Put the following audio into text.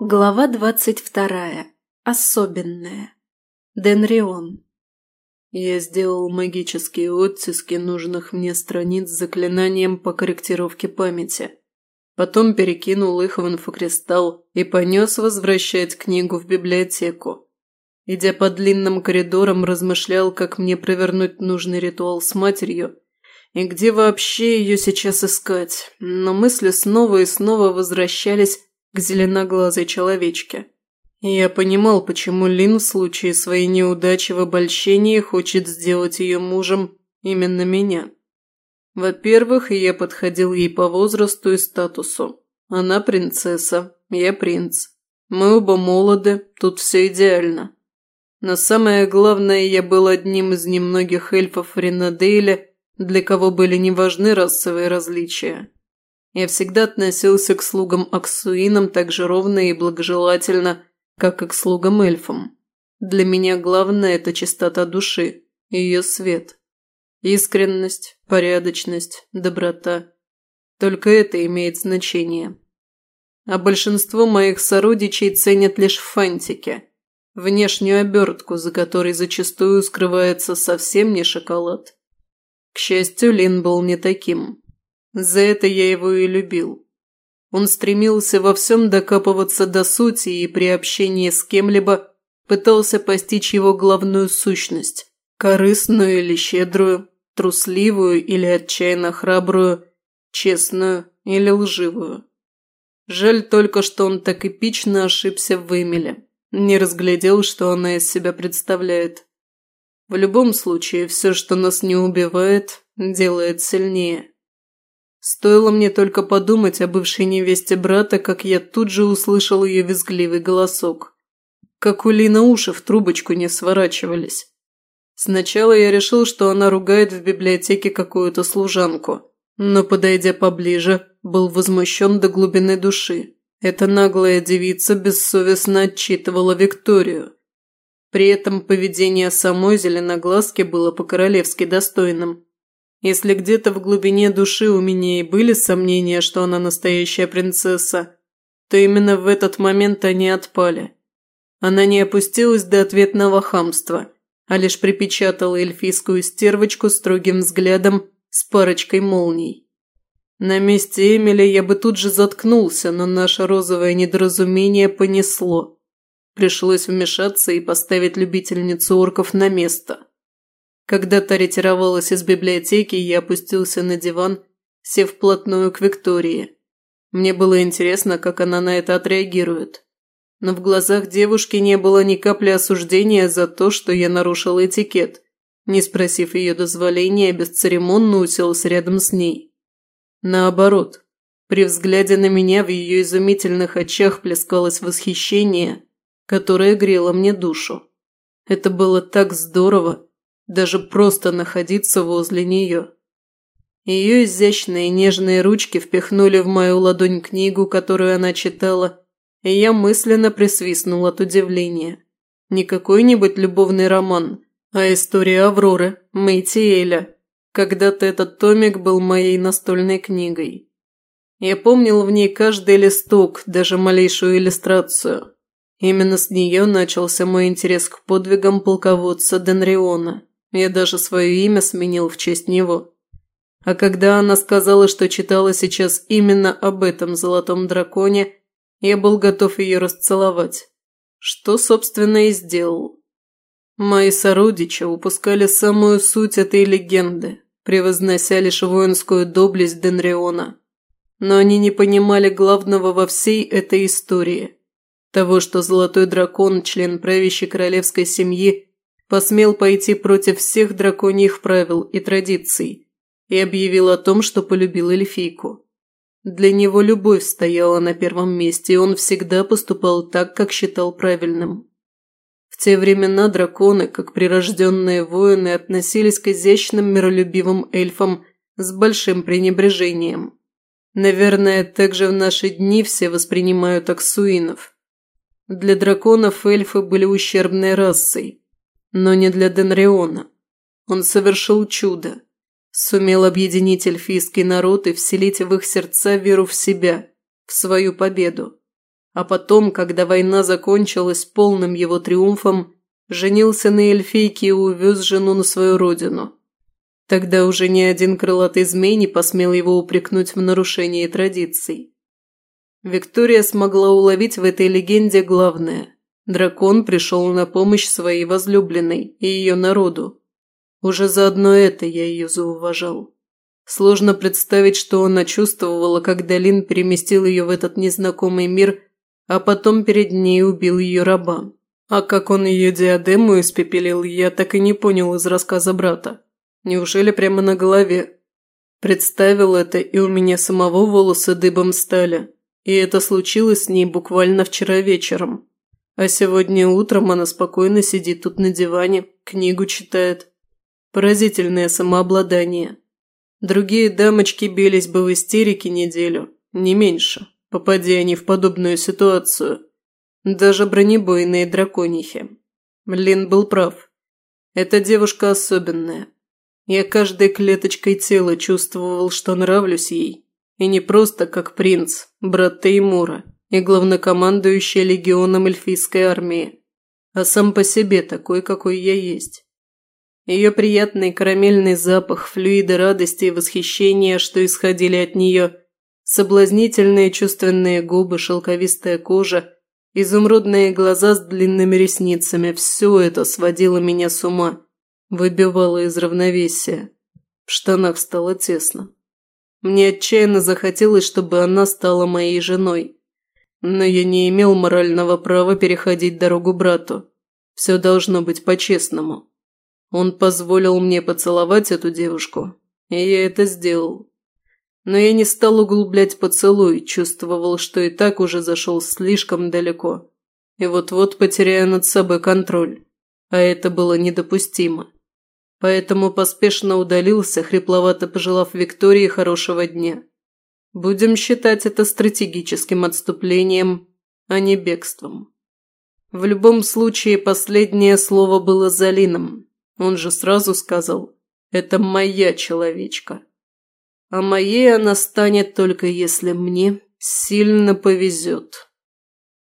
Глава двадцать вторая. Особенная. Денрион. Я сделал магические оттиски нужных мне страниц с заклинанием по корректировке памяти. Потом перекинул их в инфокристалл и понес возвращать книгу в библиотеку. Идя по длинным коридорам, размышлял, как мне провернуть нужный ритуал с матерью и где вообще ее сейчас искать, но мысли снова и снова возвращались к зеленоглазой человечке. я понимал, почему Лин в случае своей неудачи в обольщении хочет сделать ее мужем именно меня. Во-первых, я подходил ей по возрасту и статусу. Она принцесса, я принц. Мы оба молоды, тут все идеально. Но самое главное, я был одним из немногих эльфов в для кого были не важны расовые различия. Я всегда относился к слугам Аксуинам так же ровно и благожелательно, как и к слугам-эльфам. Для меня главное – это чистота души, ее свет. Искренность, порядочность, доброта. Только это имеет значение. А большинство моих сородичей ценят лишь фантики – внешнюю обертку, за которой зачастую скрывается совсем не шоколад. К счастью, Лин был не таким. За это я его и любил. Он стремился во всем докапываться до сути и при общении с кем-либо пытался постичь его главную сущность – корыстную или щедрую, трусливую или отчаянно храбрую, честную или лживую. Жаль только, что он так эпично ошибся в Эмиле. Не разглядел, что она из себя представляет. В любом случае, все, что нас не убивает, делает сильнее. Стоило мне только подумать о бывшей невесте брата, как я тут же услышал ее визгливый голосок. Как у Лина уши в трубочку не сворачивались. Сначала я решил, что она ругает в библиотеке какую-то служанку, но, подойдя поближе, был возмущен до глубины души. Эта наглая девица бессовестно отчитывала Викторию. При этом поведение самой зеленоглазки было по-королевски достойным. Если где-то в глубине души у меня и были сомнения, что она настоящая принцесса, то именно в этот момент они отпали. Она не опустилась до ответного хамства, а лишь припечатала эльфийскую стервочку строгим взглядом с парочкой молний. На месте Эмили я бы тут же заткнулся, но наше розовое недоразумение понесло. Пришлось вмешаться и поставить любительницу орков на место. Когда та ретировалась из библиотеки, я опустился на диван, сев вплотную к Виктории. Мне было интересно, как она на это отреагирует. Но в глазах девушки не было ни капли осуждения за то, что я нарушил этикет. Не спросив ее дозволения, бесцеремонно уселся рядом с ней. Наоборот, при взгляде на меня в ее изумительных очах плескалось восхищение, которое грело мне душу. Это было так здорово, даже просто находиться возле нее. Ее изящные нежные ручки впихнули в мою ладонь книгу, которую она читала, и я мысленно присвистнул от удивления. Не какой-нибудь любовный роман, а история Авроры, Мэйтиэля. Когда-то этот томик был моей настольной книгой. Я помнил в ней каждый листок, даже малейшую иллюстрацию. Именно с нее начался мой интерес к подвигам полководца Денриона. Я даже свое имя сменил в честь него. А когда она сказала, что читала сейчас именно об этом золотом драконе, я был готов ее расцеловать. Что, собственно, и сделал. Мои сородичи упускали самую суть этой легенды, превознося лишь воинскую доблесть Денриона. Но они не понимали главного во всей этой истории. Того, что Золотой Дракон, член правящей королевской семьи, посмел пойти против всех драконьих правил и традиций и объявил о том, что полюбил эльфийку. Для него любовь стояла на первом месте, и он всегда поступал так, как считал правильным. В те времена драконы, как прирожденные воины, относились к изящным миролюбивым эльфам с большим пренебрежением. Наверное, также в наши дни все воспринимают аксуинов. Для драконов эльфы были ущербной расой, но не для Денриона. Он совершил чудо. Сумел объединить эльфийский народ и вселить в их сердца веру в себя, в свою победу. а потом, когда война закончилась полным его триумфом, женился на эльфийке и увез жену на свою родину. Тогда уже ни один крылатый змей не посмел его упрекнуть в нарушении традиций. Виктория смогла уловить в этой легенде главное. Дракон пришел на помощь своей возлюбленной и ее народу. Уже заодно это я ее зауважал. Сложно представить, что она чувствовала, когда Лин переместил ее в этот незнакомый мир, а потом перед ней убил ее раба. А как он ее диадему испепелил, я так и не понял из рассказа брата. Неужели прямо на голове? Представил это, и у меня самого волосы дыбом стали. И это случилось с ней буквально вчера вечером. А сегодня утром она спокойно сидит тут на диване, книгу читает. Поразительное самообладание. Другие дамочки бились бы в истерике неделю, не меньше, попади они в подобную ситуацию. Даже бронебойные драконихи. Лин был прав. Эта девушка особенная. Я каждой клеточкой тела чувствовал, что нравлюсь ей. И не просто как принц, брат Теймура и главнокомандующий легионом эльфийской армии, а сам по себе такой, какой я есть. Ее приятный карамельный запах, флюиды радости и восхищения, что исходили от нее, соблазнительные чувственные губы, шелковистая кожа – Изумрудные глаза с длинными ресницами – все это сводило меня с ума, выбивало из равновесия. В штанах стало тесно. Мне отчаянно захотелось, чтобы она стала моей женой. Но я не имел морального права переходить дорогу брату. Все должно быть по-честному. Он позволил мне поцеловать эту девушку, и я это сделал. Но я не стал углублять поцелуй, чувствовал, что и так уже зашел слишком далеко. И вот-вот потеряю над собой контроль. А это было недопустимо. Поэтому поспешно удалился, хрипловато пожелав Виктории хорошего дня. Будем считать это стратегическим отступлением, а не бегством. В любом случае, последнее слово было за Лином. Он же сразу сказал «Это моя человечка». А моей она станет только если мне сильно повезет.